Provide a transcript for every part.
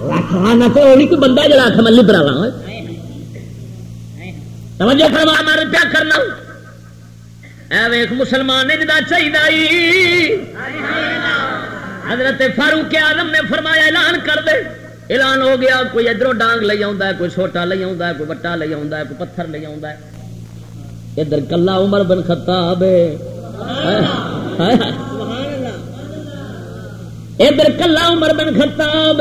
تو وہ کوئی بندہ جڑا آخ میں لبرا لا توجہ فرما مار پیا کرنا؟ اے ویخ مسلمان نے جدا چاہیے حضرت فاروق آدم نے فرمایا اعلان کر دے۔ اعلان ہو گیا کوئی ادھر ڈانگ لے آ کوئی چھوٹا لے آ کوئی وٹا لے آ کوئی پتھر لے آ ادھر کلا عمر بن خطاب ادھر کلا عمر بن خطاب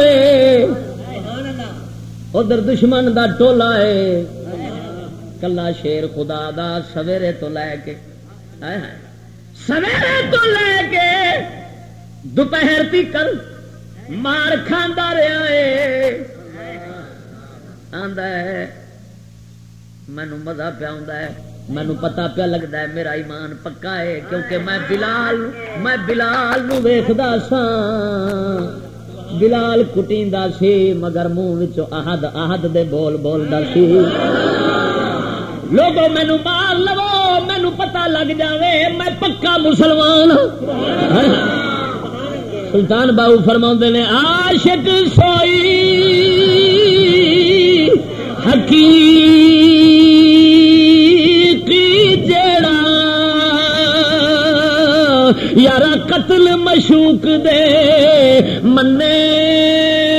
ادھر دشمن دا ٹولا ہے کلا شیر خدا دا سویرے تو لے کے۔ سویرے تو لے کے دوپہر تیکر مار کھانا رہا ہے۔ مینو مزہ پیا مینو پتا پیا لگتا ہے میرا ایمان پکا ہے کیونکہ میں بلال میں بلال نو ویخدا سا بلال کٹی سی، مگر منہ آہد آہد دے بول بولتا سی۔ لوگوں مینو مار لو، مینو پتا لگ جاوے، میں پکا مسلمان ہاں۔ سلطان باؤ فرما نے آشک سوئی حقیق یار قتل مشوق دے منے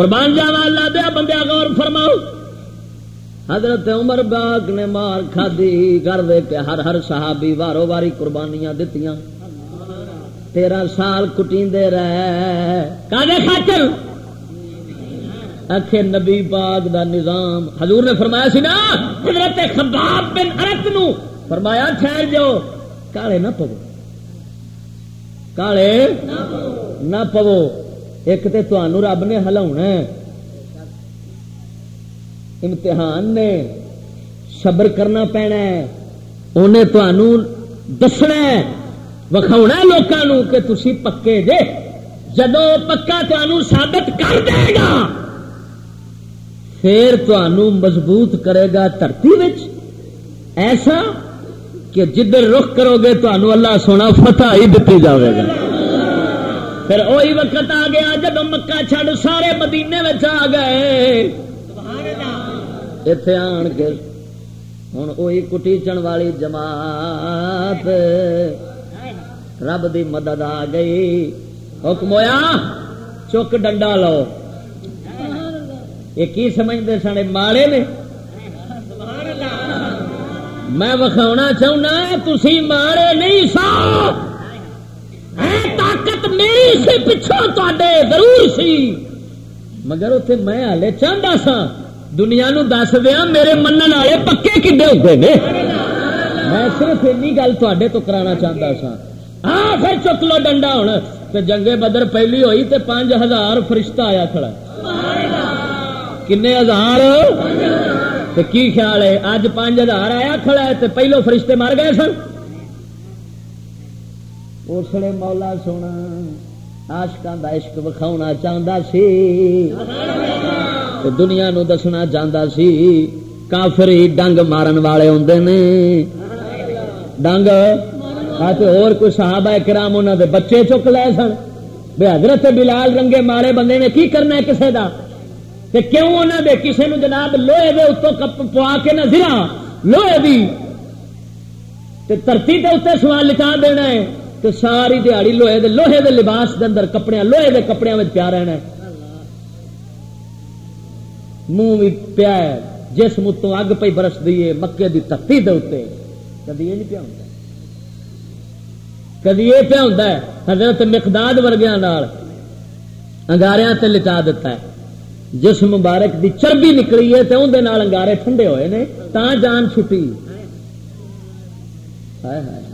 قربان جاوا، اللہ دیا بندیا، غور فرماؤ۔ حضرت عمر باغ نے مار کھادی کر دے پہ ہر ہر صحابی وارو واری قربانیاں دتیاں۔ تیرہ سال کٹی رہے۔ کالے خاطر؟ اکھے نبی پاک دا نظام۔ حضور نے فرمایا سی نا، حضرت خباب بن ارت نو۔ فرمایا، ٹھہر جو کالے نہ پو کالے نہ پو ایک تے تو رب نے ہلا امتحان نے صبر کرنا پینا انہیں تو دسنا وکھاؤنا لوگوں کہ تھی پکے جے۔ جدو پکا تمہوں ثابت کر دے گا۔ پھر مضبوط کرے گا دھرتی ایسا کہ جدھر رخ کرو گے تو اللہ سونا فتح ہی دیتی جائے گا۔ پھر وہی وقت آ گیا جب مکہ چھڈ سارے مدینے آ گئے۔ اتے آن کے ہوں وہی کٹیچن والی جماعت رب دی مدد آ گئی۔ حکم ہوا چک ڈنڈا لو۔ یہ کی سمجھتے سنے ماڑے نے۔ میں وکھاؤنا چاہنا تھی ماڑے نہیں سو۔ ہاں، میری سی پچھوں تے ضرور سی۔ مگر اتنے میں ہالے چاہتا سا، دنیا نو دس دیا میرے من والے پکے کھے ہوتے ہیں میں صرف این گل تے تو کرانا چاہتا سا۔ ہاں پھر چک لو ڈنڈا ہونا جنگے بدر پہلی ہوئی تے پانچ ہزار فرشتہ آیا کھڑا۔ کن ہزار؟ کی خیال ہے؟ اج پانچ ہزار آیا کھڑا ہے تے پہلو فرشتے مر گئے سن۔ اسلے مولا سونا آشکان کا عشق وکھاؤنا چاہتا سی۔ دنیا نو دسنا چاہتا سی، کافری ڈنگ مارن والے ہوں نے۔ ڈنگ؟ ہاں اور کوئی صحابہ کرام انہوں دے بچے چک لے سن۔ بے حضرت بلال رنگے مارے بندے نے کی کرنا ہے کسے دا؟ کہ کیوں انہوں دے کسے نو جناب لوہے دے اتوں کپ پوا کے نہ زرا؟ لوہے دی۔ تے ترتی تے اتنے سوال لکھا دینا ہے۔ تو ساری دیہڑی لوہے دے لوہے دے لباس دے اندر کپڑے لوہے دے کپڑے میں پیا رہنا منہ بھی پیا ہے۔ جسم اتوں اگ پہ برس دیے مکے دی تختی دے اتنے کدی یہ نہیں پیا ہوتا کدی یہ پیا ہوتا ہے، حضرت مقداد ورگیا انگاریا تے لٹا دیتا ہے۔ جس مبارک دی چربی نکلی ہے تو اندر انگارے ٹھنڈے ہوئے نے تا جان چھٹی۔ ہائے ہائے۔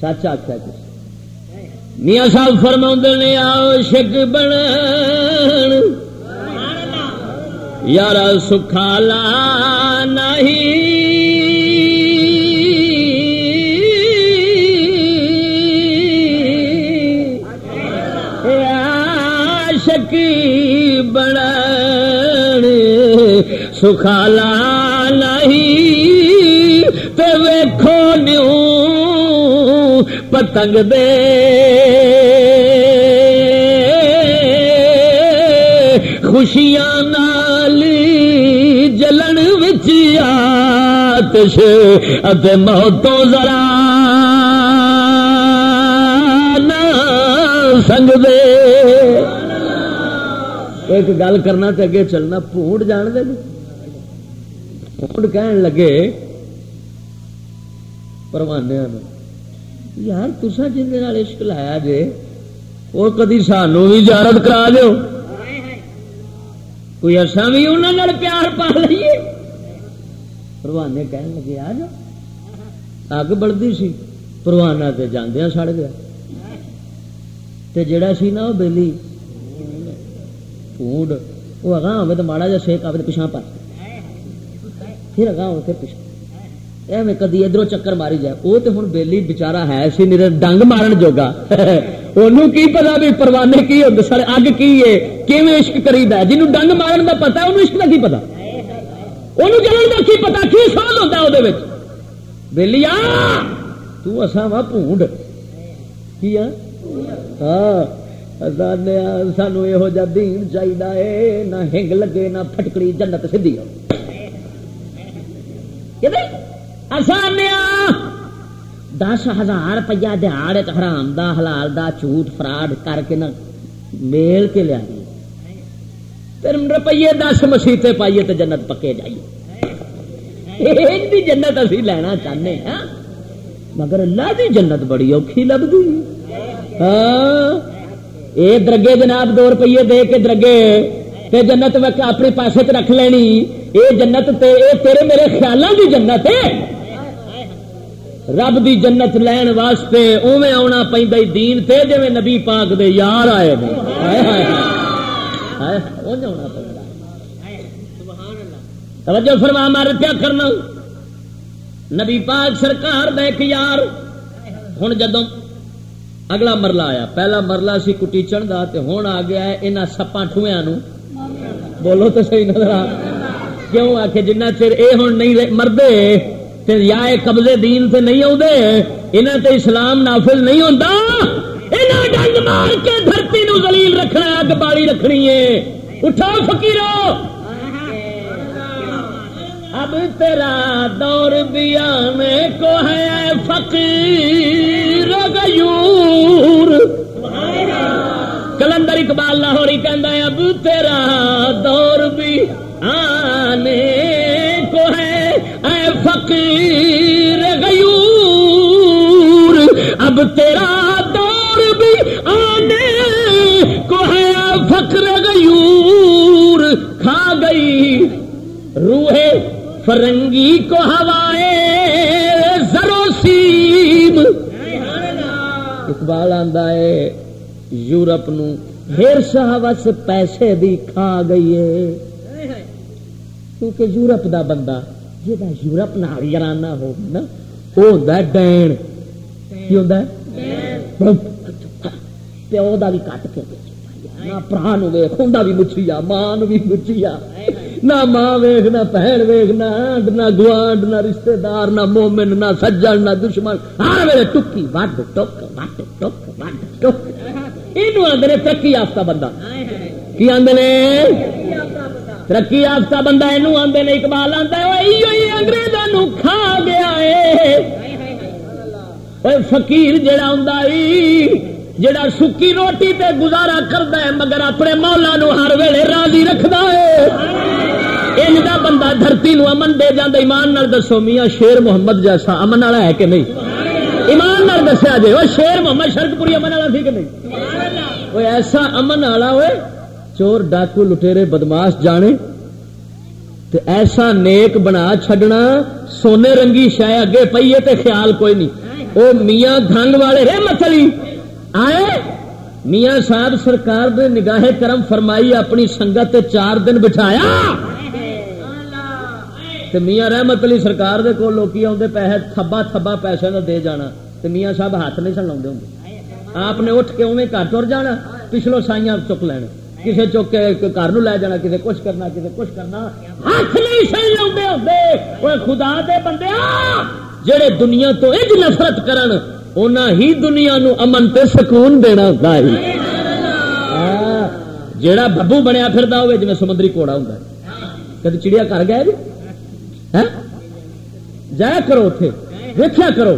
سچ آخیا میاں صاحب فرما نے آؤ شک بن یار سکھالا نہیں سکھالا نہیں تے ویکھو نیو پتنگ دے خوشیاں نال جلن وچ آتش اتے موتوں ذرا سنگ دے ایک گل کرنا تے اگے چلنا، پونڈ جان دے۔ کہن لگے پروانے یار تسا جن عشق لایا جے وہ کدی سانو بھی جارت کرا دو کوئی اصا بھی انہوں پیار پا لیے پروانے کہن لگے آ جا اگ بڑھتی سی پروانہ تے جاندیا سڑ گیا تے جڑا سی نا وہ بےلی پونڈ وہ اگاں ہوے تو ماڑا جا سیک آئے پچھا پا پھر اگاں ہو کے پچھا میں کدی ادھر چکر ماری جائے۔ وہ تو ہوں بےلی بچارا ہے سی میرے ڈنگ مارن جوگا۔ انہوں کی پتا بھی پروانے کی ہوں سر اگ کی ہے کیون عشق کرید ہے؟ جنوب ڈنگ مارن کا پتا انہوں عشق کا کی پتا؟ انہوں جلن کا کی پتا؟ کی سوال ہوتا وہ بہلی آ تسا وا پونڈ۔ کی ہاں سانو یہو جا دین چاہیے نہ ہنگ لگے، نہ پٹکڑی جنت سدھی دس ہزار روپیہ دہاڑ حرام دا، حلال دا، جھوٹ فراڈ کر کے نہ میل کے لیا پھر روپیے دس مسیطے پائیے تو جنت پکے جائیے۔ جنت اسی لینا چاہتے ہیں۔ مگر اللہ دی جنت بڑی اوکھی لگتی ہاں اے درگے جناب دو روپیے دے کے درگے تے جنت اپنے پاسے تے رکھ لینی۔ اے جنت تے، اے تیرے میرے خیالوں دی جنت ہے۔ رب دی جنت لین واسطے اوے آنا پہ دین تے جی نبی پاک دے یار آئے توجہ فرما مار پیا کرنا؟ نبی پاک سرکار دے ایک یار ہوں جدوں اگلا مرلہ آیا، پہلا مرلہ سی کٹی چڑھتا ہوں آ گیا یہاں سپا ٹویا بولو تو صحیح نظر آ۔ کیوں؟ آ کے جنہ چر یہ ہوں نہیں مردے۔ یا قبضے دین سے نہیں آتے یہاں تے اسلام نافل نہیں ہوتا یہاں ڈنگ مار کے دھرتی نو زلیل رکھنا اگ بالی رکھنی ہے۔ اٹھو فکیرو اب تیرا دور دیا میں کو ہے فقیر غیور۔ کلندر اقبال لاہوری کہندا ہے، اب تیرا دور بھی آنے فقیر غیور، اب تیرا دور بھی آنے کو ہے فقر غیور۔ کھا گئی روحے فرنگی کو ہوائے سیم اقبال آندا ہے، یورپ نو ہرس ہوس پیسے دی کھا گئی ہے۔ کیونکہ یورپ دا بندہ جا یورپ نال یارانہ ہو نا وہ ہوں ڈین کی ہوں پیو کا بھی کٹ کے نہ پرا نو ویخ بھی مچھیا، ماں بھی مچھیا۔ نہ ماں ویخ نہ بہن ویخ نہ آنڈ نہ گوانڈ، نہ رشتے دار، نہ مومن، نہ سجن، نہ دشمن۔ ہر ویلے ٹکی، وڈ ٹک وڈ ٹک وڈ ٹک۔ یہ آدھے ترقی یافتہ بندہ۔ کی آدھے ترقی یافتہ بندہ یہ آدھے اقبال آتا ہے اگریزوں کھا گیا ہے۔ فقیر جڑا ہوں جڑا سکی روٹی تے گزارا کرتا ہے مگر اپنے مولا نو ہر ویلے راضی رکھتا ہے۔ ان کا بندہ دھرتی نو امن دے جانا ایمان نال دسو میاں شیر محمد جیسا امن والا ہے کہ نہیں؟ ایمان نال دسیا جی وہ شیر محمد شرک پوری امن والا سی کہ نہیں؟ وہ ایسا امن والا ہوئے چور ڈاکو لٹیرے بدماش جانے تے ایسا نیک بنا چھڈنا سونے رنگی شہ اگے پیے تے خیال کوئی نہیں۔ وہ میاں دھنگ والے رحمت علی آئے؟ میاں صاحب سرکار دے نگاہ کرم فرمائی اپنی سنگت چار دن بٹھایا۔ میاں رحمت علی سرکار دے کو لوکی آدھے پیسے تھبا تھبا پیسے کا دے جانا۔ میاں صاحب ہاتھ نہیں سن لا آپ نے اٹھ کے انہیں گھر تر جانا، پچھلو سائیاں چک لینا۔ کسی چک کے گھر لے جانا کسی کچھ کرنا کسی کچھ کرنا۔ ہاتھ نہیں سن لا خدا دے بندے جڑے دنیا تو اج نفرت کرن اونا ہی دنیا نو امن تے سکون دینا ہوتا ہے۔ ہاں، جڑا ببو بنیا پھر ہوئے جی سمندری کوڑا ہوں کدی چڑیا کر گیا جی؟ ہاں؟ جایا کرو اتے ویخیا کرو۔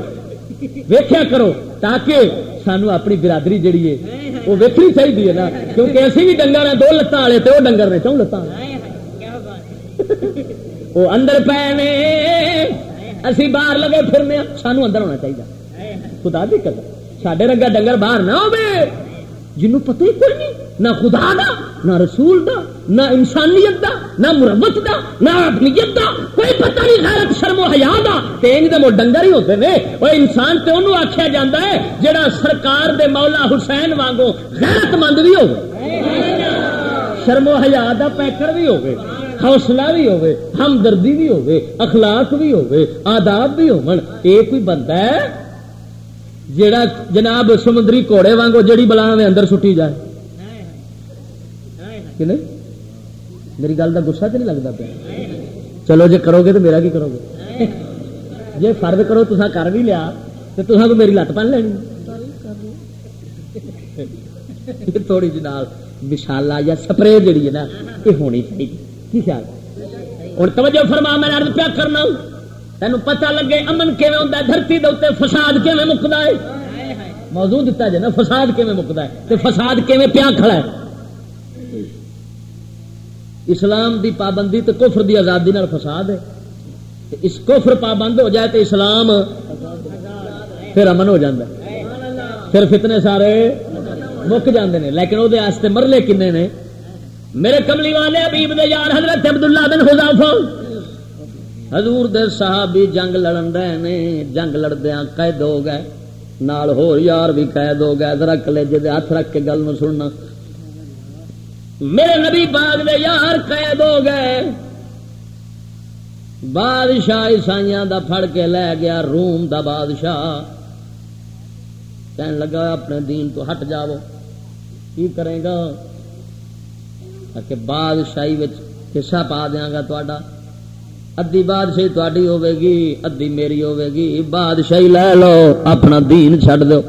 ویخیا کرو تاکہ سانو اپنی برادری جڑی ہے وہ ویکنی چاہیے نا کیونکہ اسی بھی ڈنگر ہیں دو لتان والے تو وہ ڈنگر نے چون لتان وہ اندر پے اسی باہر لگے پھرنے سانو اندر ہونا چاہیے خدا بھی قدر سڈے رنگا ڈنگر باہر نہ ہو جنوں پتہ ہی کوئی نہیں نہ خدا دا نہ رسول دا نہ انسانیت دا۔ نہ مرمت دا، نہ اپنیت دا، کوئی پتہ نہیں غیرت، شرم و حیا دا۔ تے ان دے مو ڈنگر ہی ہوتے نے۔ او انسان تے اونوں آکھیا جاندا ہے، جڑا سرکار دے مولا حسین وانگو غیرت مند بھی ہوے شرم و حیا دا پیکر بھی ہوے حوصلہ بھی ہوے ہمدردی بھی ہوے اخلاق بھی ہوے آداب بھی ہون۔ اے کوئی بندہ ہے جیڑا جناب سمندری گھوڑے وانگو جڑی بلا میں اندر سٹی جائے۔ کہ نہیں؟ میری گل کا گسا تو نہیں لگتا پیا؟ چلو جی کرو گے تو میرا کی کرو گے جی فرد کرو تو کر بھی لیا تو تصا تو میری لت پن لینی۔ تھوڑی جی مشالا یا سپرے جڑی ہے نا، یہ ہونی چاہیے۔ کی خیال؟ ہوں توجہ فرما، میں ارد پیا کرنا تین پتا لگے امن کیون ہوتا ہے، دھرتی دے فساد کیون مکتا ہے؟ موضوع دتا جائے نا، فساد کیون مکتا ہے؟ تو فساد کیون پیا کھڑا ہے؟ اسلام دی پابندی تو کفر دی آزادی نال فساد ہے۔ اس کفر پابند ہو جائے تو اسلام پھر امن ہو جاتا ہے۔ پھر فتنے سارے مک جاندے نے۔ لیکن وہ مرلے کنے نے۔ میرے کملی والے ابیب دے یار حضرت عبداللہ بن حذافہ حضور دے صحابی جنگ لڑن رہے نے۔ جنگ لڑدیا قید ہو گئے۔ نال ہو یار بھی قید ہو گئے۔ ذرا کلیجے دے ہاتھ رکھ کے گل نو سننا۔ میرے نبی باغ دے یار قید ہو گئے۔ بادشاہ عیسائی دا پھڑ کے لے گیا، روم دا بادشاہ۔ کہنے لگا، اپنے دین تو ہٹ جاؤ۔ کی کرے گا؟ کہ بادشاہی حصہ پا دیا گا تا ادی بادشاہی تاری ہوے گی ادی میری ہوے گی۔ بادشاہی لے لو، اپنا دین چڈ دو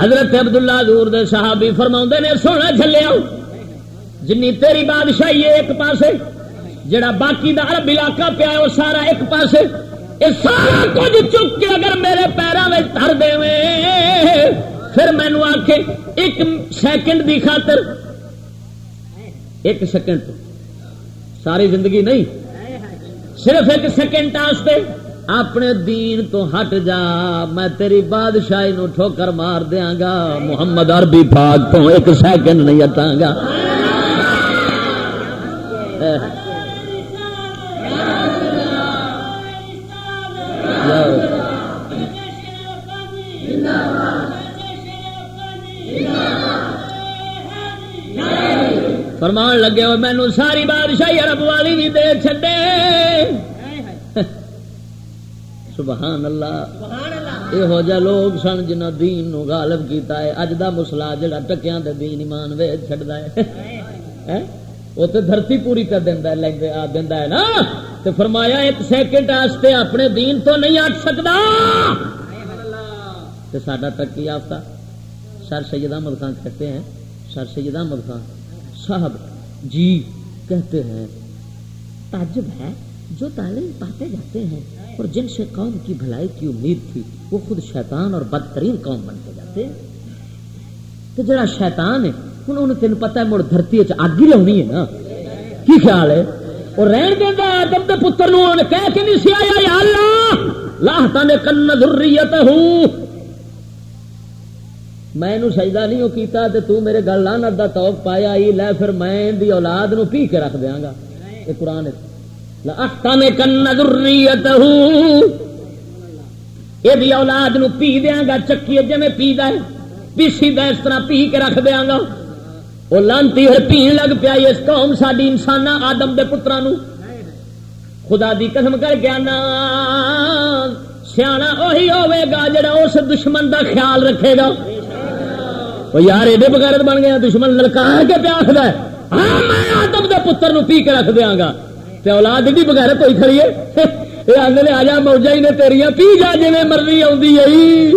حضرت عبداللہ دور دے صحابی فرما نے، سونا چلے جنی تیری بادشاہی ہے ایک پاسے، جڑا باقی دا عرب علاقہ پیا وہ سارا ایک پاسے۔ یہ سارا کچھ چک کے اگر میرے پیروں میں تر دے، پھر مینو آ کے ایک سیکنڈ دی خاطر۔ ایک سیکنڈ۔ ساری زندگی نہیں۔ صرف ایک سیکنڈ اپنے دین تو ہٹ جا، میں تیری بادشاہی نو ٹھوکر مار دیا گا، محمد عربی پاک تو ایک سیکنڈ نہیں ہٹا گا۔ فرمان لگے ہو مینو ساری بادشاہی عرب والی بھی دے چڈے سبحان اللہ۔ یہو جہ لوگ سن جنہ دین نو غالب کیتا ہے، اج دا مسلا جڑا ٹکیاں دے دین ایمان وے چڈا ہے۔ ہاں؟ وہ تو دھرتی پوری کر دینا دینا ہے نا۔ تو فرمایا، ایک سیکنڈ واسطے اپنے دین تو نہیں ہٹ سکتا تو سڈا ترقی یافتہ سر سید احمد خان کہتے ہیں سر سید احمد خان صاحب جی کہتے ہیں، تعجب ہے جو تعلیم پاتے جاتے ہیں اور جن سے قوم کی بھلائی کی امید تھی، وہ خود شیطان اور بدترین قوم بنتے جاتے ہیں۔ تو جڑا شیطان ہے ہوں انہیں تین پتا مڑ دھرتی اگ ہی لونی ہے نا کی خیال ہے اور رہن دینا آدم کے پتر کہہ کے نہیں سی آیا اللہ لاہتا نے کن ضروریت ہوں میں سجدہ نہیں کیتا تے تو میرے گل لانت دا توق پایا ہی لے پھر میں دی اولاد نو پی کے رکھ دیاں گا یہ قرآن لاہتا نے کن ضروریت ہوں یہ اولاد نو پی دیاں گا چکی جی میں پی دے پیسی دا اس طرح پی کے رکھ دیاں گا وہ لانتی ہوئے پین لگ پیا اس قوم ساری انسان آدم دے پترا نو خدا دی قسم کر کے آنا۔ سیاح اہی ہوے گا جڑا اس دشمن دا خیال رکھے گا۔ وہ یار ایڈے بغیرت بن گیا دشمن للکار کے پیا آخر ہاں، میں آدم دے پتر نو پی کے رکھ دیا گا۔ تے اولاد بھی بغیرت ہوئی کھڑی ہے۔ یہ آدھے آ جا موجا ہی نے تیریا پی جا جی مرضی آئی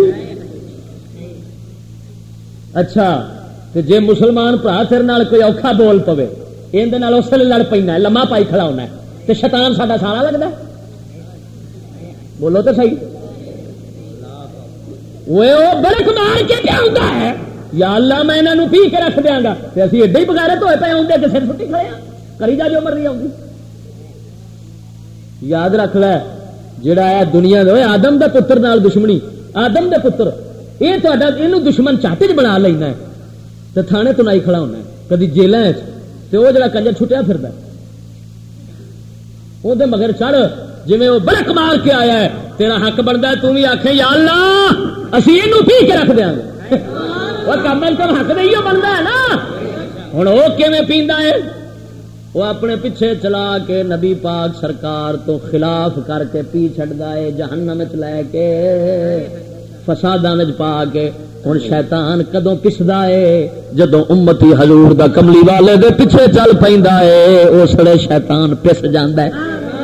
اچھا۔ جی مسلمان برا تیرے کوئی اوکھا بول پوے یہ اس لیے لڑ پینا لما پائی کھڑا ہونا تو شیطان ساڈا سارا لگتا بولو تو صحیح۔ وہ بڑک مار کے کیا ہوتا ہے۔ یا اللہ میں انہوں پی کے رکھ دیا گا۔ اسی ایڈے ہی بغیرت ہوئے پہ آدھے کہ سر چھٹی کھڑے ہاں۔ کری جا جو مرضی آؤں یاد رکھ لے، جڑا ہے دنیا دے آدم دے پتر نال دشمنی۔ آدم دے پتر یہ تو دشمن چاہتے بنا لینا ہے۔ تو تھانے تو نائی کھڑا ہونا کدی جیل تو وہ جڑا کنجر چھٹیا پھر وہ مگر چڑھ جی وہ برک مار کے آیا ہے تیرا حق بنتا ہے تھی آخ یا اللہ اسی یہ پی کے رکھ دیا گے۔ وہ کم از کم حق نہیں بنتا ہے نا۔ ہوں وہ کیون پیندا ہے؟ وہ اپنے پیچھے چلا کے نبی پاک سرکار تو خلاف کر کے پی چڑھتا ہے جہنم چ لے کے فساداں پا کے۔ ہوں شیطان کدو پسدا ہے؟ جدو امتی حضور دا کملی والے دے پیچھے چل پہ اس لیے شیطان پس جانا ہے۔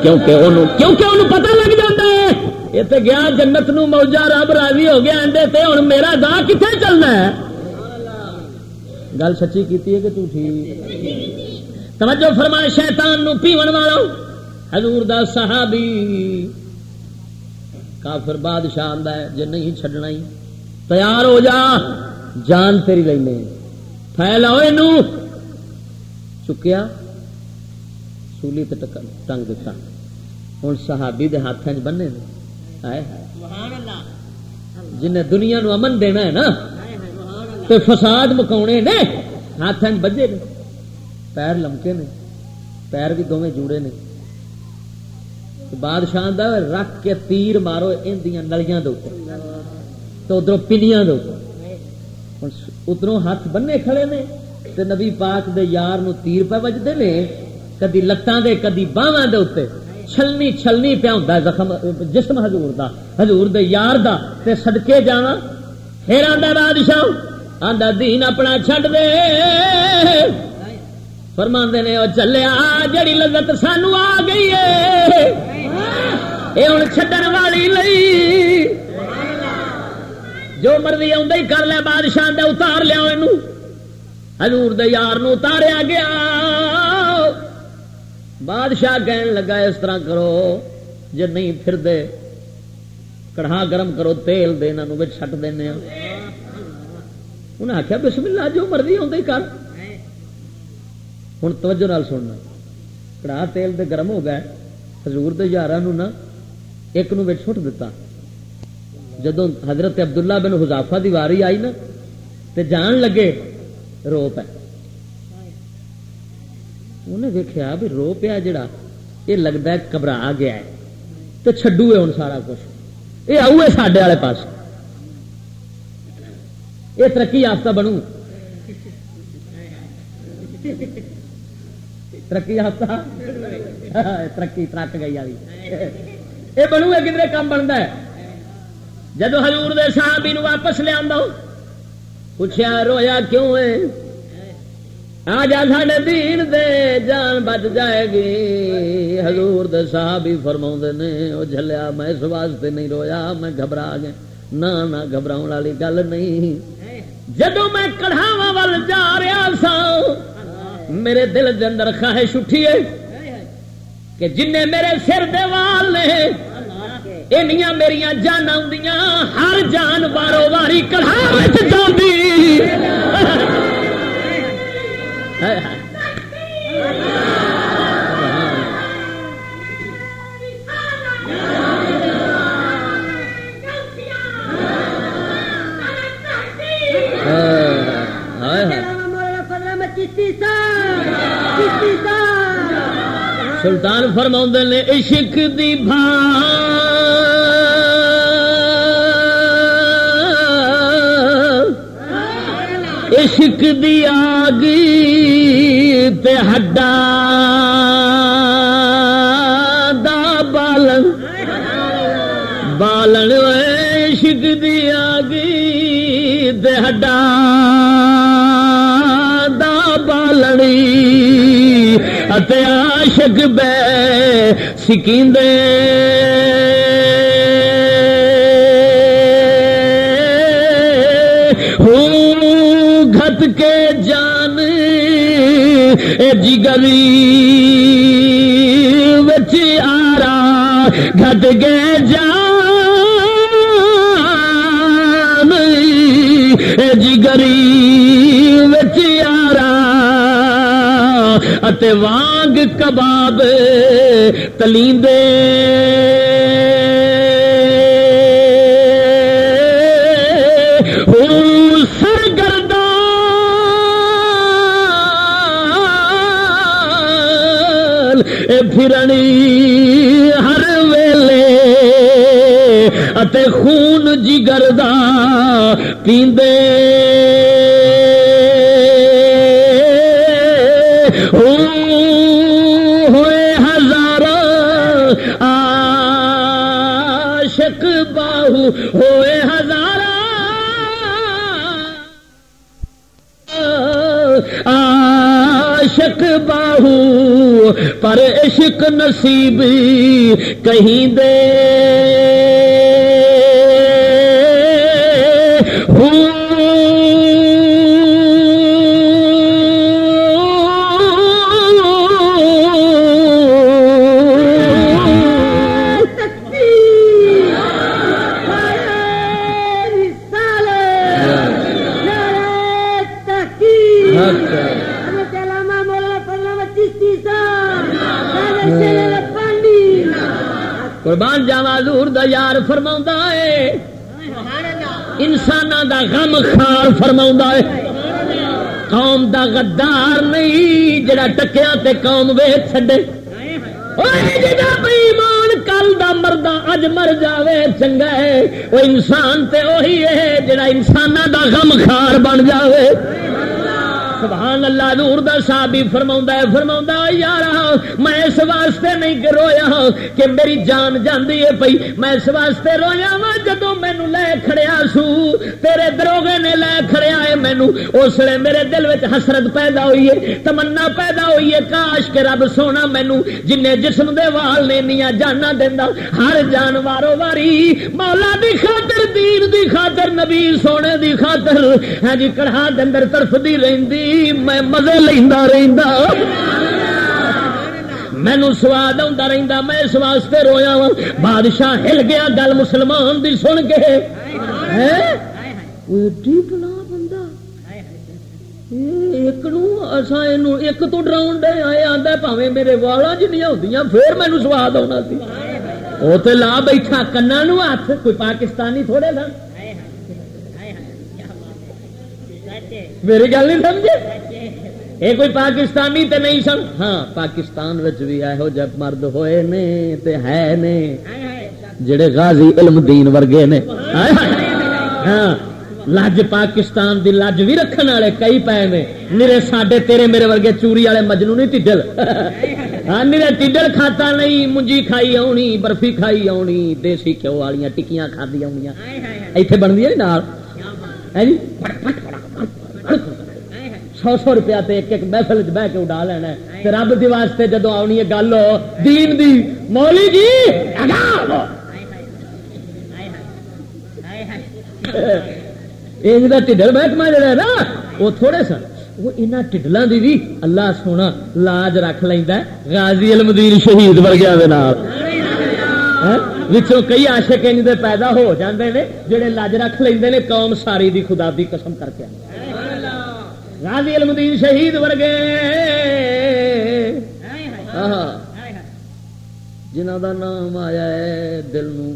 کیونکہ انہوں کیونکہ انہوں پتہ لگ جاتا ہے۔ یہ تو گیا جنت نو موجا رب راضی ہو گیا، اندے تے ہوں میرا دا کتنے چلنا ہے؟ گل سچی کیتی ہے کہ جھوٹھی توجہ فرمائے شیطان نو پیون والا حضور دا صحابی کافر بادشاہ آندا ہے، جے نہیں چھڈنا ہی۔ تیار ہو جا جان تیری لینے۔ پھیلاؤ چکیا؟ سولی ٹنگ دتا ہوں صحابی دے ہاتھ بننے جن دنیا نو امن دینا ہے نا تو فساد مکاؤنے نے ہاتھ بجے نے۔ پیر لمکے نے پیر بھی دونوں جوڑے نے۔ بادشاہ رکھ کے تیر مارو ان نلیاں دے تو ادھر پنیاں دو ادھر ہاتھ بننے کھڑے نے تے نبی پاک دے یار نو تیر پہ بجتے نے، کدی لتاں دے، کدی باواں دے اتنے چھلنی چھلنی پیا ہوں زخم، جسم حضور دا، حضور دے یار دا۔ تے سدکے جانا پھر آدھا بادشاہ آدھا دین اپنا چھڈ دے۔ فرما نے وہ چلیا، جڑی لذت سانو آ گئی ہے یہ ہوں چڈن والی لئی۔ جو مرضی ہی کر لیا بادشاہ دے اتار لیا ہزور دار اتاریا گیا۔ بادشاہ کہن لگا، اس طرح کرو جی نہیں پھر دے کڑھا گرم کرو، تیل دے چھٹ دینا انہیں آخیا بسم اللہ جو مرضی ہی کر۔ ہوں توجہ نال سننا۔ کڑھا تیل دے گرم ہو گئے ہزور دار نا ایک نو چھٹ دیتا جدو حضرت عبداللہ بن حزافہ دی واری آئی نا، تے جان لگے، رو پہ انہیں دیکھا بھی رو پیا جڑا، یہ لگتا ہے گھبرا گیا ہے۔ تو چڈو ہے ہوں سارا کچھ۔ یہ آؤ ہے سڈے والے پاس یہ ترقی یافتہ بنو ترقی یافتہ؟ ترقی ترک گئی والی۔ یہ بنو ہے، کدھر کام بنتا ہے؟ جدو ہزور دے صحابی نو واپس لیا پوچھا رویا کیوں ہے؟ آ جا ساڈے دین دے، جان بچ جائے گی۔ حضور دے صاحب ہی فرما نے وہ جلیا میں اس واسطے نہیں رویا، میں گھبرا گیا۔ نہ نہ گھبراؤ والی گل نہیں۔ جدو میں کڑھاوا ول جا رہا سا میرے دل دے اندر خواہش اٹھی ہے کہ جن میرے سر دے وال نے اینیاں میریاں جان آدیاں ہر جان بارو باری کڑھا جاتی سلطان فرما نے، عشق دی بھا عشق دی آگی تے ہڈا دا بالن۔ بالن عشق دی آگی تے ہڈا دا بالنی اتے عاشق بے سکیندے۔ جی جگری بچ آرا گھت کے جان اے جگری جی بچ آرا اتے وانگ کباب تلیندے پھرنی ہر ویلے اتے خون جگر دا پیندے ہوئے ہزار عاشق باہو ہوئے ہزار عاشق باہو پر عشق نصیب کہیں دے۔ غم خار فرما ہے۔ قوم دا غدار نہیں، جڑا ٹکیا تے قوم ویچ چڈے ایمان کل دا مردہ اج مر جاوے، چنگا ہے۔ وہ انسان تے وہی ہے جڑا انسان دا غم خار بن جاوے۔ سبحان اللہ نور دا صاحب فرما ہے فرما یار میں اس واسطے نہیں رویا ہاں کہ میری جان جاندی ہے پئی۔ میں اس واسطے رویا وا جدو مینو لے کھڑیا سو، تیرے دروگے نے لے کھڑیا ہے مینو۔ اس لیے میرے دل میں حسرت پیدا ہوئی ہے، تمنا پیدا ہوئی ہے۔ کاش کے رب سونا مینو جن جسم دے وال نے نیا جانا دینا ہر جان وارو واری۔ مولا دی خاطر، دین دی خاطر، نبی سونے دی خاطر۔ ہاں جی کڑھا دندر طرف دی رہندی، میں مزے لینا رہتا مینو سواد آتا رہتا میں اس واسطے رویا وا بادشاہ ہل گیا، گل مسلمان دی سن کے۔ بلا بندہ۔ ایک ایک تو ڈراؤن دے، آئے آدھا پاوے میرے والا جنیا ہوں پھر مینو سواد آنا سی۔ وہ تو لا بیٹھا کنا ہاتھ کوئی پاکستانی تھوڑے سن میری گل نہیں سمجھے؟ یہ کوئی پاکستانی تے نہیں سن؟ ہاں پاکستان بھی یہو جب مرد ہوئے نے تے ہے نے جڑے غازی علم دین ورگے نے۔ ہاں لج پاکستان دی لج بھی رکھنے والے کئی پے نے۔ میرے ساڈے تیرے میرے ورگے چوری والے مجنو نہیں ٹھڈل ہاں میرے ٹھڈل کھاتا نہیں منجی کھائی آنی برفی کھائی آنی دیسی گھیو والی ٹکیاں کھادی آنی اتنے بنتی ہے نال سو سو روپیہ تے ایک ایک محفل بہ کے اڈا لینا ہے۔ رب دی واسطے جدو آنی ہے گل، دین دی۔ مولی جی ٹھڈل محکمہ جڑا ہے نا، وہ تھوڑے سن۔ وہ انہوں ٹھڈلوں کی بھی اللہ سونا لاج رکھ لینا غازی المدین شہید ورگیا ہاں؟ کئی آشک انج دے پیدا ہو جاندے نے، جڑے لج رکھ لیندے نے قوم ساری دی خدا دی قسم کر کے۔ غازی المدین شہید ورگے جنہ دا نام آیا ہے دل نو۔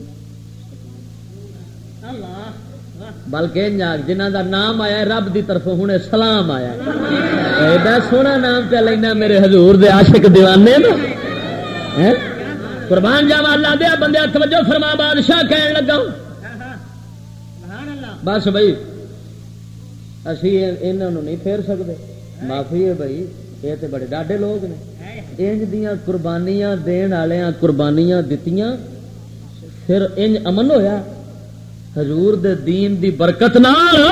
بلکہ جنہ دا نام آیا رب دی طرف ہوں سلام آیا ایڈا سونا نام پہ لینا میرے حضور دے عاشق دیوانے نا قربان جاوا اللہ دیا بندے توجہ فرما بادشاہ کہن لگا۔ بس بھائی اسی انہوں نہیں پھیر سکتے معافی ہے بھائی یہ تو بڑے ڈاڈے لوگ نے انج دیا قربانیاں دین والے قربانیاں دتیاں پھر انج امن ہویا حضور دے دین دی برکت نال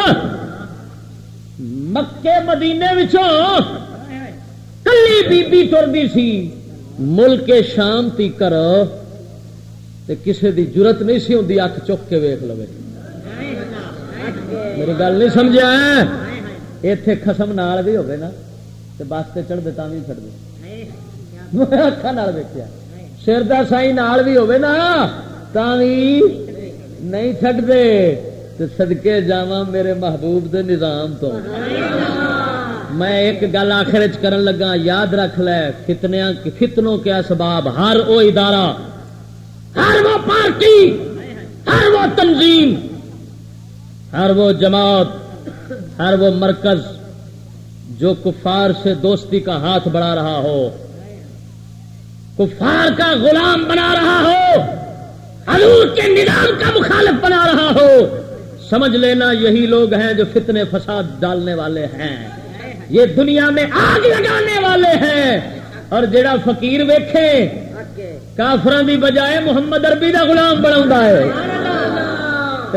مکے مدینے وچوں کلی بی بی سی ملک شام تی کر کسی دی ضرورت نہیں سی ہوں اک چک کے ویخ لو میری گل نہیں سمجھا اتے خسم نال بھی ہوگی نا تو بس سے چڑھ دے بھی چڑھ دے اکھان ویکیا سر دا سائی نال بھی ہوگی نا بھی نہیں چڈ دے تو سدکے جا میرے محبوب دے نظام تو۔ میں ایک گل آخر کرن لگا، یاد رکھ لے فتنیا فتنوں کے اسباب، ہر وہ ادارہ، ہر وہ پارٹی، ہر وہ تنظیم ہر وہ جماعت، ہر وہ مرکز جو کفار سے دوستی کا ہاتھ بڑھا رہا ہو، کفار کا غلام بنا رہا ہو، حضور کے نظام کا مخالف بنا رہا ہو۔ سمجھ لینا یہی لوگ ہیں جو فتنے فساد ڈالنے والے ہیں۔ یہ دنیا میں آگ لگانے والے ہیں۔ اور جڑا فقیر ویکھے کافران دی بجائے محمد اربی کا گلام بنا ہے۔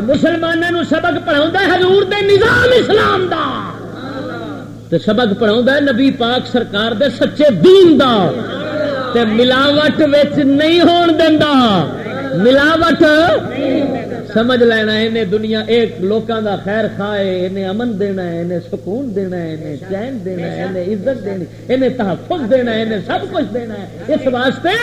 مسلمانوں سبق پڑھا حضور دے نظام اسلام دا۔ تے سبق پڑھا نبی پاک سرکار دے سچے دین دا۔ تے ملاوٹ نہیں ہون دینا ملاوٹ سمجھ لینا انہیں دنیا ایک لوکاں دا خیر خائے انہیں امن دینا ہے، انہیں سکون دینا ہے، انہیں چین دینا ہے، انہیں عزت دینی، انہیں تحفظ دینا ہے، انہیں سب کچھ دینا ہے۔ اس واسطے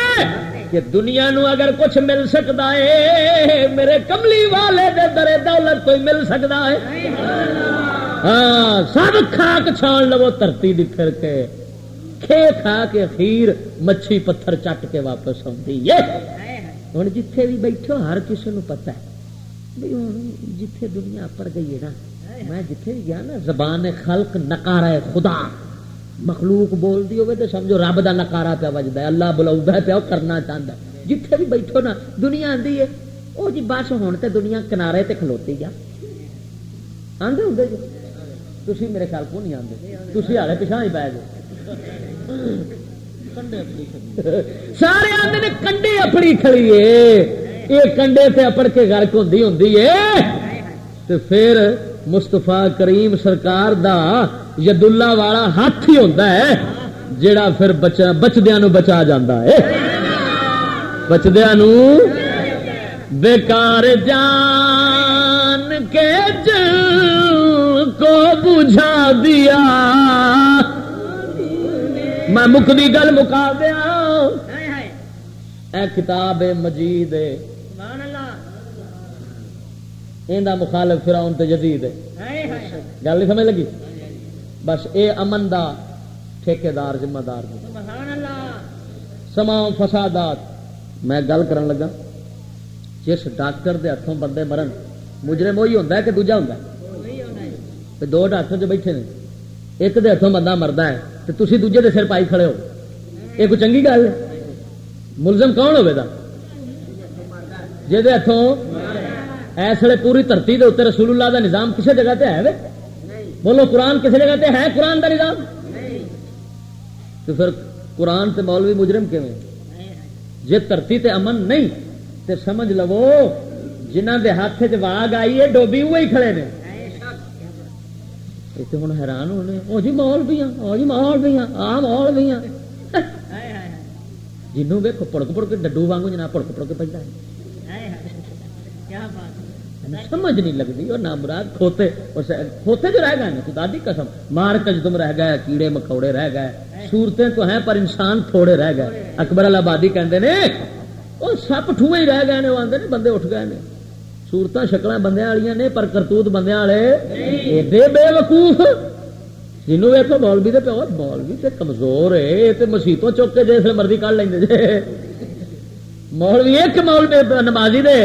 کہ دنیا نو اگر کچھ مل سکتا ہے، میرے کملی والے دے در دولت کوئی مل سکتا ہے؟ ہاں سب کھاک چھان لو دھرتی پھر کے۔ کھے کھا کے خیر مچھی پتھر چٹ کے واپس آتی ہے ہوں جتھے بھی بیٹھو ہر کسی نو پتا ہے۔ جتھے دنیا پڑ گئی ہے نا، میں جتھے بھی گیا نا، زبان خلق نکارا خدا۔ مخلوق بول دی ہوئے تو سمجھو رب دا نکارا پیا وجد ہے اللہ بلا پیا کرنا چاہتا جتھے بھی بیٹھو نا دنیا آدھی ہے۔ وہ جی بس ہوں تو دنیا کنارے تے کھلوتی گیا آدھے ہوں جی؟ تھی میرے خیال کو نہیں آتے تھی ہالے پچھا ہی پی جائے سارے آدھے نے کنڈے اپنی کھڑی یہ کنڈے سے اپڑ کے گرک ہوں ہوں پھر مستفا کریم سرکار دا ید اللہ والا ہاتھ ہی ہوتا ہے جڑا پھر بچدیا بچا جا ہے۔ بچدیا بیکار جان کے جل کو بجھا دیا۔ میں مکدی گل مکا دیا اے کتاب مجید مخالف فراؤن تے جدید گل نہیں سمجھ لگی؟ بس اے امن دا ٹھیکار ذمہ دار۔ سما فسادات۔ میں گل کرن لگا جس ڈاکٹر دے ہاتھوں بندے مرن مجرم وہی ہوتا ہے کہ دوجا ہوتا دو ڈاکٹر جو بیٹھے نے ایک دے ہاتھوں بندہ مرد ہے تو تھی دوجے دے سر پائی کھڑے ہو۔ یہ کوئی چنگی گل ملزم کون ہوگا جہد ہاتھوں اس ویلے پوری دھرتی کے اتنے رسول اللہ دا نظام کسی جگہ تے ہے بولو قرآن کسی جگہ تے ہے قرآن دا نظام؟ تو پھر قرآن تے مولوی مجرم کیون جی دھرتی تے امن نہیں تے سمجھ لو جنہ دے ہاتھ واگ آئی ہے ڈوبی وہی کھڑے نے۔ اتنے ہوں حیران ہونے وہ جی مال بھی وہ جی مال بھی آ مال بھی جنوں ویکو پڑک پڑک ڈڈو وانگو جنا پڑک پڑک پہ سمجھ نہیں لگتی اور نہ مراد کھوتے کھوتے جو رہ گئے خدا دی قسم مار کجدم رہ گئے کیڑے مکوڑے رہ گئے صورتیں تو ہیں پر انسان تھوڑے رہ گئے اکبر آبادی کہندے نے، وہ سپ ٹھوئے ہی رہ گئے نے وہ آدھے نے، بندے اٹھ گئے نے سورت شکل بندے والی نے، پر کرتوت بندے والے ایڈے بے وقوف جنوب ویکو مولوی دے پیو، مولوی تے کمزور ہے، تے مسیتوں چک کے جس مرضی کر لیں جے۔ مولوی ایک مولوی نمازی دے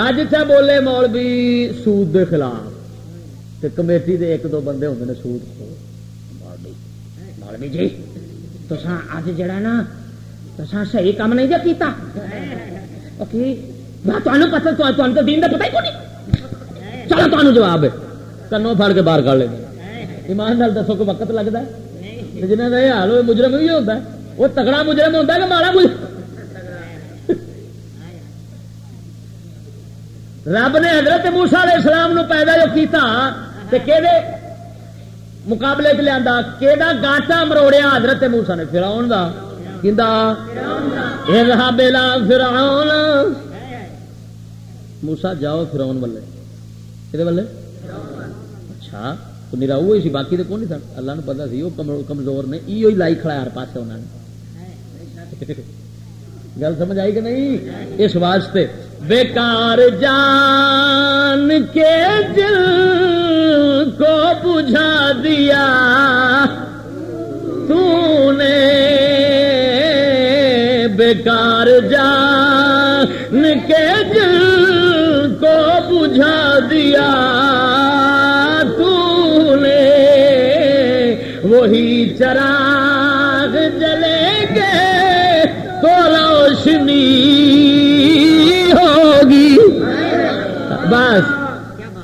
اج چا بولے مولوی سود دے خلاف۔ تے کمیٹی دے ایک دو بندے ہوندے نے سود مولوی مولوی جی تو اج جڑا نا تو صحیح کام نہیں جا کیتا۔ تمہیں پتا تو دین کا پتا ہی کون چلو تمہیں جواب ہے۔ کنو پھڑ کے باہر کر لیں ایمان نال دسو کو وقت لگتا ہے؟ جنہیں کا یہ حال ہوئے، مجرم بھی ہوتا ہے۔ وہ تگڑا مجرم ہوتا ہے کہ ماڑا مجرم؟ رب نے حضرت موسا علیہ السلام نو پیدا جو کیتا تے کہ مقابلے چ لیا کہ گاٹا مروڑیا حضرت موسا نے؟ فراؤن کا بلا فراؤن موسا جاؤ فراؤن والے۔ کہ والے؟ اچھا تو میرا وہ سی باقی تو کون نہیں سن؟ اللہ نے پتا سی وہ کمزور نے یہ لائی کھڑا ہر پاس انہوں نے۔ گل سمجھ آئی کہ نہیں؟ اس واسطے بیکار جان کے دل کو بجھا دیا۔ تو نے بیکار جان کے دل کو بجھا دیا۔ تو نے وہی چراغ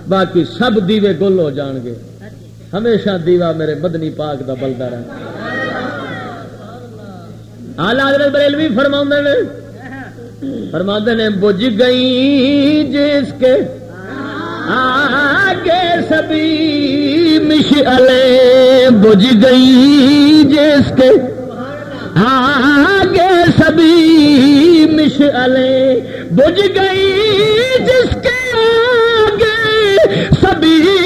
باقی سب دیوے گل ہو جان گے۔ ہمیشہ دیوا میرے مدنی پاک دا بلدا رہے آلہ حضرت بریلوی فرما نے۔ فرما نے بج گئی جس کے آگے سبھی مشعلے بج گئی جس کے آگے سبھی مشعلے بج گئی جس کے آگے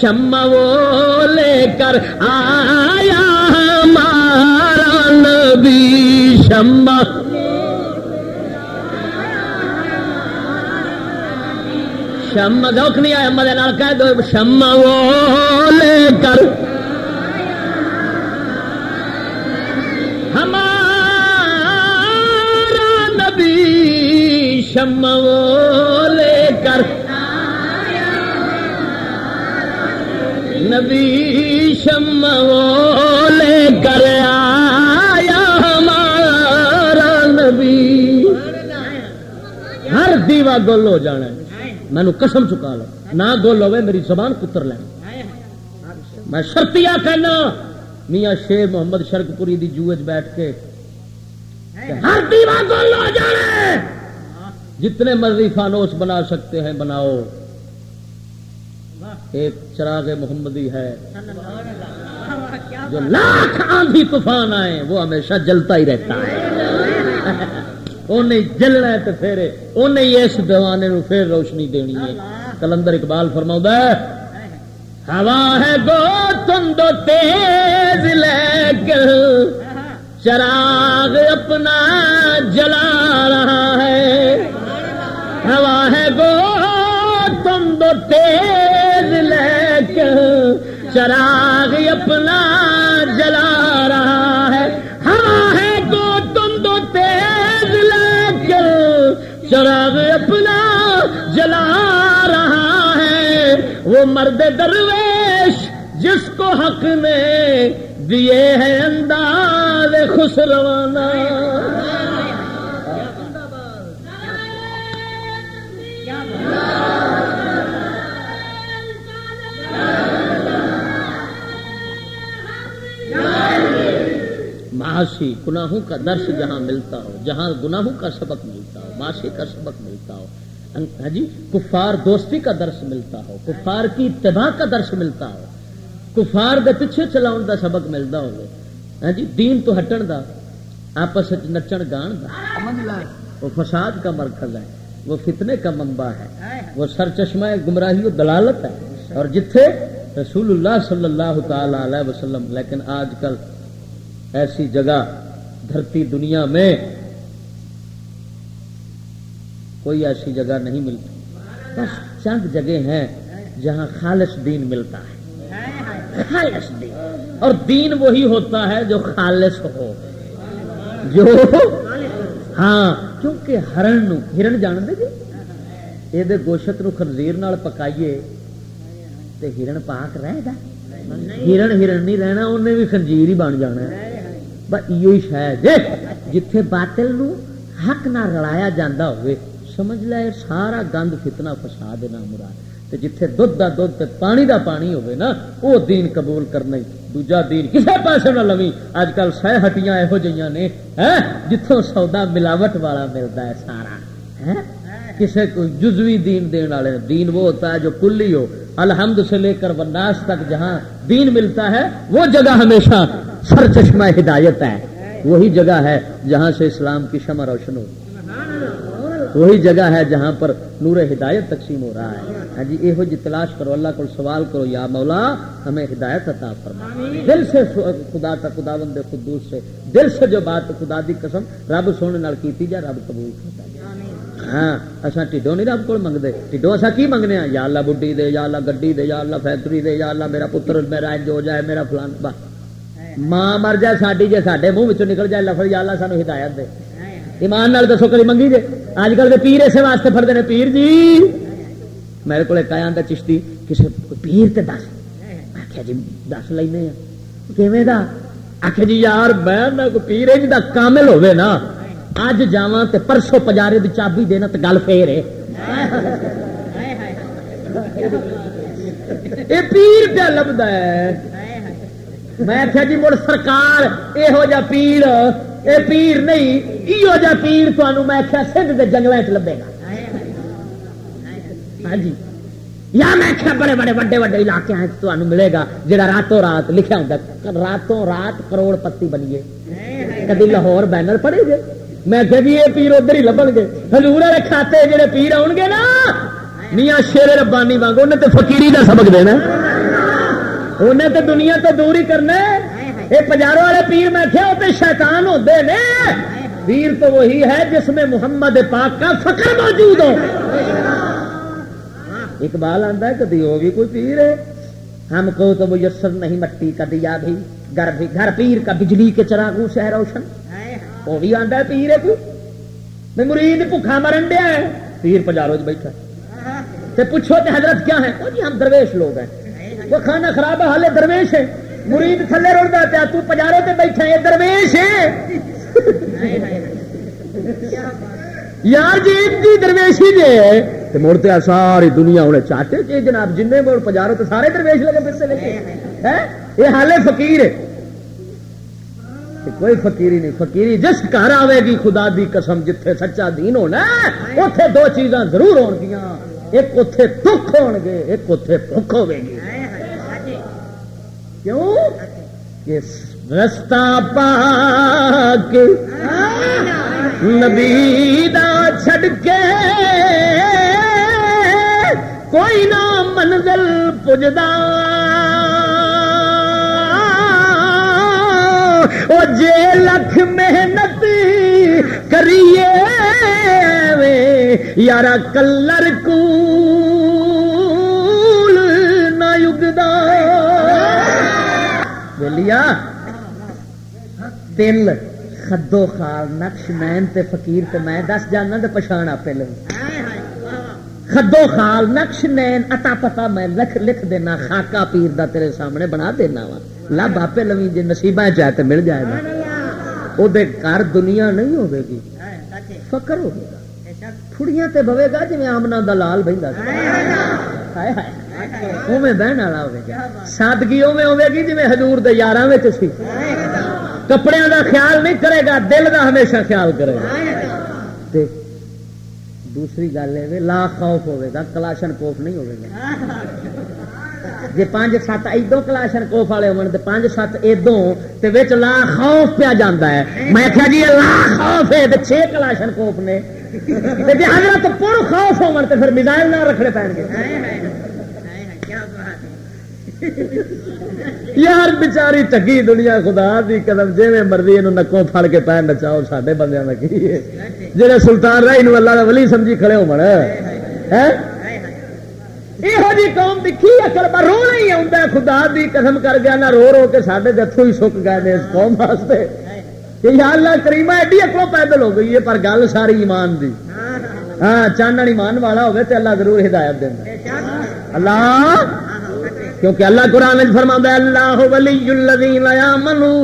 شم وہ لے کر آیا ہمارا نبی شم شم دکھ نہیں آیا مدے کہہ دو شم وہ لے کر۔ ہمارا نبی شم وہ نبی شم لے کر آیا ہمارا نبی۔ ہر دیوا گل ہو جانا مینو قسم چکا لو نہ گول ہوے میری زبان پتر لے میں شرطیا کہنا، میاں شیر محمد شرک پوری دی جوج بیٹھ کے ہر دیوا گول ہو جانا جتنے مرضی فانوس بنا سکتے ہیں، بناؤ۔ ایک چراغ محمدی ہے۔ جو لاکھ آندھی طوفان آئے وہ ہمیشہ جلتا ہی رہتا ہے۔ انہیں جلنا ہے تو پھر انہیں اس دیوانے نو پھر روشنی دینی ہے۔ کلندر اقبال فرما ہے ہوا ہے گو تم دو تیز لے کر چراغ اپنا جلا رہا ہے۔ ہوا ہے گو تم دو تیز چراغ اپنا جلا رہا ہے۔ ہوا ہے گو تم دو تیز لے کر چراغ اپنا جلا رہا ہے۔ وہ مرد درویش جس کو حق نے دیے ہیں انداز خسروانہ۔ معاشی گناہوں کا درس جہاں ملتا ہو جہاں گناہوں کا سبق ملتا ہو معاشی کا سبق ملتا ہو ہاں جی کفار دوستی کا درس ملتا ہو کفار کی اتباع کا درس ملتا ہو کفار دے پیچھے چلاؤ دا سبق ملتا ہو ہاں جی دین تو ہٹن دا آپس نچن گان دا۔ وہ فساد کا مرکز ہے وہ فتنے کا منبع ہے وہ سر چشمہ گمراہی و دلالت ہے۔ اور جتھے رسول اللہ صلی اللہ تعالی علیہ وسلم لیکن آج کل ایسی جگہ دھرتی دنیا میں کوئی ایسی جگہ نہیں ملتی۔ بس چند جگہ ہیں جہاں خالص دین ملتا ہے۔ خالص دین۔ اور دین وہی ہوتا ہے جو خالص ہو۔ جو ہاں کیونکہ ہرن ہرن جان دے جی؟ یہ گوشت نو خنزیر نال پکائیے تے ہرن پاک رہے گا۔ ہرن ہرن نہیں رہنا، انہیں بھی خنزیر ہی بن جانا بس یہ شاید جتھے باطل نو حق نہ رلایا جاندہ ہوئے سمجھ لے سارا گند فتنا فساد نہ مراد تے جتھے دودھ دا دودھ تے پانی دا پانی ہوئے نا وہ دین قبول کرنا ہی دوجا دین کسے پاسے نہ لوی اج کل سہ ہٹیاں یہو جہاں نے جتوں سودا ملاوٹ والا ملتا ہے سارا کسے کو جزوی دین دین والے دین وہ ہوتا ہے جو کلی ہو الحمد سے لے کر وناس تک جہاں دین ملتا ہے وہ جگہ ہمیشہ سر چشمہ ہدایت ہے۔ وہی جگہ ہے جہاں سے اسلام کی شمع روشن ہو۔ وہی جگہ ہے جہاں پر نور ہدایت تقسیم ہو رہا ہے۔ ہاں جی یہ جی تلاش کرو اللہ کو سوال کرو یا مولا ہمیں ہدایت عطا فرما۔ دل سے خدا کا خدا بند خدوس سے دل سے جو بات خدا دی قسم رب سونے نال کیتی جا رب قبول کرتا ہاں اصا ٹھڈو نہیں رب کو منگتے ٹھڈو اصا کی منگنے ہیں یا اللہ بڈی دے یا اللہ گڈی دے یا اللہ فیکٹری دے یا اللہ میرا پتر میرا جو جائے میرا فلان با ماں مر جائے ساری جی سارے منہ نکل جائے لفظ یا اللہ سانو ہدایت دے ایمان نال دسو کری منگی جے اج کل کے پیر اسے واسطے فرد نے پیر جی میرے کو ایک آیا چشتی کسی پیر تے دس آخیا جی دس لینا کیویں دا آخیا جی یار میں پیر ہے دا کامل ہوے نا اج جا تے پرسوں پجارے دی چابی دینا تے گل پھر پیر پہ لبدا ہے میں آخیا جی مڑ سرکار یہو جا پیڑ اے پیر نہیں یہ جا پیر تمہوں میں آخیا سندھ کے جنگل چ لبے گا۔ ہاں جی۔ یا میں آخیا بڑے بڑے وڈے وڈے علاقے ہیں تمہیں ملے گا جہاں راتوں رات لکھا ہوں راتوں رات کروڑ پتی بنیے۔ کدی لاہور بینر پڑے گے۔ میں کہ جی یہ پیر ادھر ہی لبن گے۔ ہزور کھاتے جڑے پیر آؤ گے نا، میاں شیر ربانی واگ انہیں تو فکیری کا سبق دینا انہیں تو دنیا تو دور ہی کرنا یہ پجاروں والے پیر میں کیا ہوتے شیطان ہوتے نے۔ پیر تو وہی ہے جس میں محمد پاک کا فکر موجود ہو۔ اقبال آتا ہے کدی وہ بھی کوئی پیر ہے۔ ہم کو تو میسر نہیں مٹی کا دیا بھی۔ گھر بھی گھر پیر کا بجلی کے چراغوں سے ہے روشن۔ وہ بھی آتا ہے پیر ہے کوئی۔ مرید بھوکھا مرن دیا ہے۔ پیر پجارو بیٹھا۔ تے پوچھو تے حضرت کیا ہے وہ جی ہم درویش لوگ ہیں۔ وہ کھانا خراب ہے، حالے درویش ہے۔ مرید تھلے رڑتا پیا، تو پجارے تے بیٹھا ہے، درویش ہے۔ یار جی کی درویشی جی مڑتے ساری دنیا انہیں چاہتے کہ جناب جن مڑ پجارو تو سارے درویش لگے پھر سے لگے۔ یہ حالے فقیر ہے۔ کوئی فقیری نہیں، فقیری جس گھر آئے گی، خدا دی قسم، جتھے سچا دین ہونا اتے دو چیزاں ضرور ہو گیا ایک اتے دکھ ہو گے، ایک اتے بھوک ہوے گی۔ کیوں؟ رستہ پاک نبی دا چھڑ کے کوئی نہ منزل پجدا۔ او جے لکھ محنت کریے یارا کلر کو نہ یگدا۔ بولیا دل خدو خال نقش مین تے فقیر تے میں دس جانا تو پچھان آپ لو خدو خال نقش نین اتا پتا میں لکھ لکھ دینا خاکا پیر دا تیرے سامنے بنا دینا وا۔ لب آپ لوی جی نصیبہ چاہے تو مل جائے گا وہ گھر دنیا نہیں ہوے گی۔ فکر ہوگی تھوڑیاں تے بوے گا جی آمنا دلال بہن اوے بہن والا ہوگا سادگی اوے ہوے گی جی ہزور سی کپڑے دا خیال نہیں کرے گا دل دا ہمیشہ خیال کرے گا دوسری گل ہے لا خوف ہوے گا کلاشن کوف نہیں ہوے گا جی پانچ سات ادو کلاشن کوف والے ہو پانچ سات ادو تو لا خوف پیا جانا ہے میں کیا جی لا خوف ہے چھ کلاشن کوف نے جی حضرت پور خوف ہو پھر میزائل نہ رکھنے پے گے۔ یار بچاری ٹگی دنیا خدا دی قدم جی مرضی یہ نکوں پھڑ کے پیر نچاؤ سڈے بندے کا کی جہے سلطان رائی اللہ کا ولی سمجھی کھڑے ہو من یہ جی قوم دکھی اکل پر رونا ہی آتا خدا دی قسم کر گیا نہ رو رو کے سڈے جتوں ہی سک گئے اس قوم واسطے۔ کہ یا اللہ کریما ایڈی اکلوں پیدل ہو گئی ہے، پر گل ساری ایمان دی۔ ہاں چانن ایمان والا ہوگی تو اللہ ضرور ہدایت دینا اللہ؟ کیونکہ اللہ قرآن فرما اللہ ولی الذین یامنوا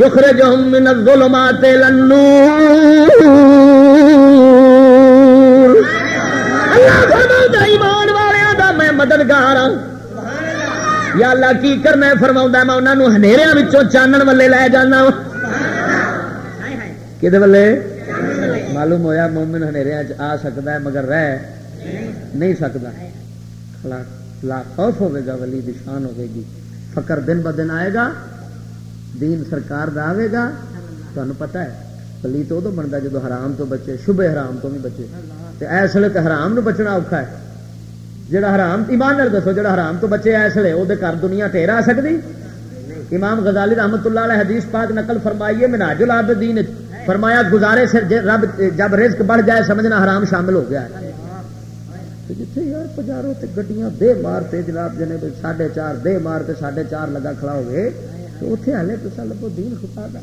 یخرجہم من الظلمات النور۔ اللہ فرما ایمان والے دا میں مددگار ہوں یا اللہ کی کرنا فرما میں انہوں نے ہنیریا چانن والے لے جانا۔ ہوں کہ ولے معلوم ہویا مومن ہنیریا آ سکتا ہے مگر رہ نہیں سکتا۔ لا خوف ہوے گا، ولی دی شان ہوے گی۔ فقر دن ب دن آئے گا، دین سرکار دا آئے گا۔ تمہیں پتا ہے، ولی تو ادو بنتا جدو حرام تو بچے، شبہ حرام تو بھی بچے۔ اس ویلے تو حرام نو بچنا اوکھا ہے۔ جڑا حرام، ایمان دسو، جڑا حرام تو بچے اس ویلے وہ گھر دنیا ٹھہرا آ سکتی امام غزالی رحمت اللہ علیہ حدیث پاک نقل فرمائیے مناج العابدین فرمایا گزارے سے رب جب رزق بڑھ جائے سمجھنا حرام شامل ہو گیا ہے۔ جتنے یار پجارو گڈیاں دے مار تے جناب جنے ساڑھے چار دے مار تے ساڑھے چار لگا کھڑا ہوئے تو اتنے ہالے تو لبو دین خدا کا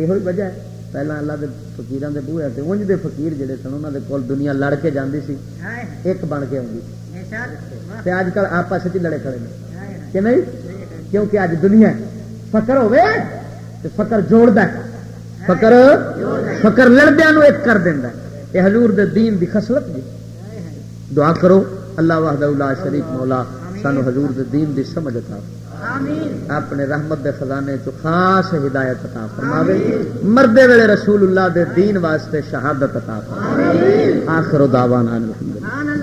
یہ وجہ ہے۔ پہلے اللہ کے فکیران کے بوہے سے انج دے فقیر جڑے سن انہوں دے کول دنیا لڑ کے جاندی سی۔ ایک بن کے آئی اج کل آپس ہی لڑے کھڑے کہ نہیں؟ کیونکہ اج دنیا فکر ہوے تو فکر جوڑ د فکر فکر لڑدیا ایک کر دینا یہ حضور دے دین دی خسلت جی دعا کرو اللہ وحدہ اللہ شریف مولا سانو حضور دے دین دی سمجھ عطا اپنے رحمت دے خزانے چ خاص ہدایت عطا فرماوے۔ مردے ویلے رسول اللہ دے دین واسطے شہادت عطا فرماوے۔ آخر دعوانا الحمدللہ۔